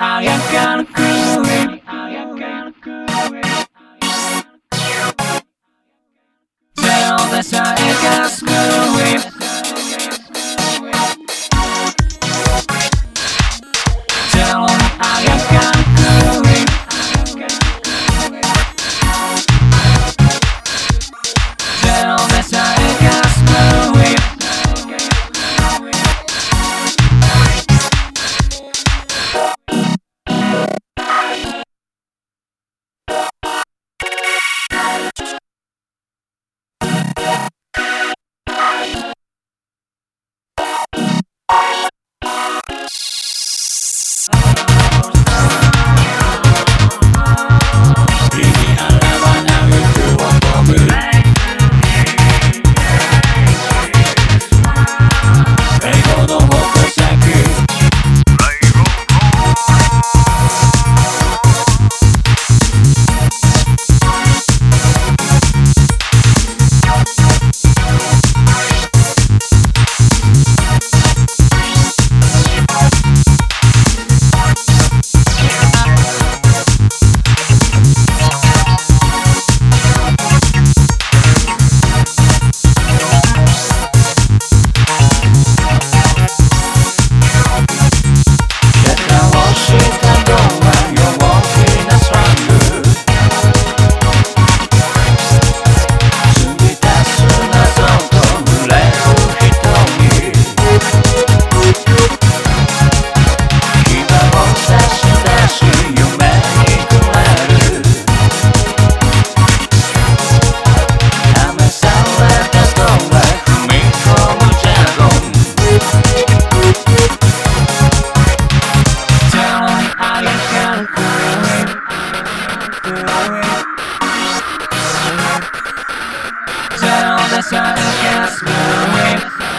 akan kuwi Tell the side it got screwy sun, yes, my